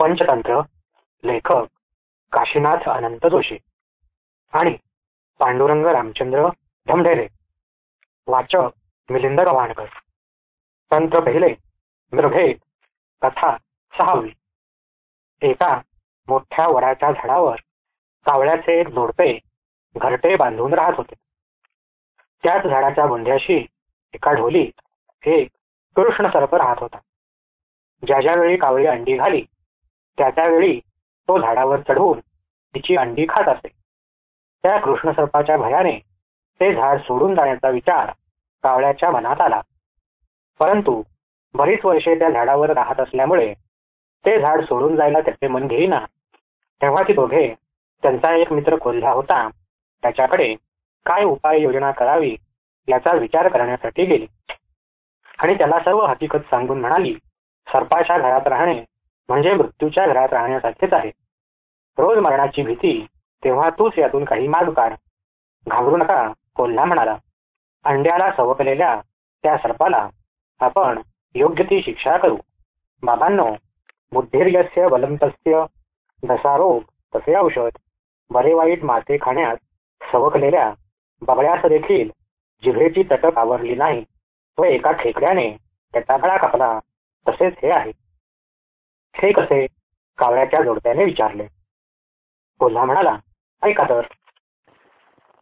पंचतंत्र लेखक काशीनाथ अनंत जोशी आणि पांडुरंग रामचंद्र धमढेरे वाचक मिलिंद गव्हाणकर. तंत्र पहिले निर्भेद कथा सहावी. एका मोठ्या वडाच्या झाडावर कावळ्याचे एक जोडपे घरटे बांधून राहत होते. त्याच झाडाच्या बुंध्याशी एका ढोलीत एक कृष्ण सर्प राहत होता. ज्या ज्या वेळी कावळी अंडी घाली त्या त्यावेळी तो झाडावर चढवून तिची अंडी खात असे. त्या कृष्ण सर्पाच्या भयाने ते झाड सोडून जाण्याचा विचार कावळ्याच्या मनात आला. परंतु बरीच वर्षे त्या झाडावर राहत असल्यामुळे ते झाड सोडून जायला त्याचे मन घेईना. तेव्हा ती दोघे त्यांचा एक मित्र कोल्हा होता त्याच्याकडे काय उपाय योजना करावी याचा विचार करण्यासाठी गेली. आणि त्याला सर्व हकीकत सांगून म्हणाली सर्पाच्या घरात राहणे म्हणजे मृत्यूच्या घरात राहण्यासारखेच आहे. रोज मरणाची भीती तेव्हा तूच यातून काही मार्ग काढ. घाबरू नका कोल्हा म्हणाला. अंड्याला सवकलेल्या त्या सर्पाला आपण योग्य ती शिक्षा करू. बाबांनो बुद्धिर्यस्य बलंतस्य दसारोग तसे औषध बरे वाईट मासे खाण्यात सवकलेल्या बगड्यास देखील जिभेची तटक आवरली नाही व एका खेकड्याने त्याचा गळा कापला. तसेच हे आहे. हे कसे कावळ्याच्या जोडप्याने विचारले. कोल्हा म्हणाला ऐका तर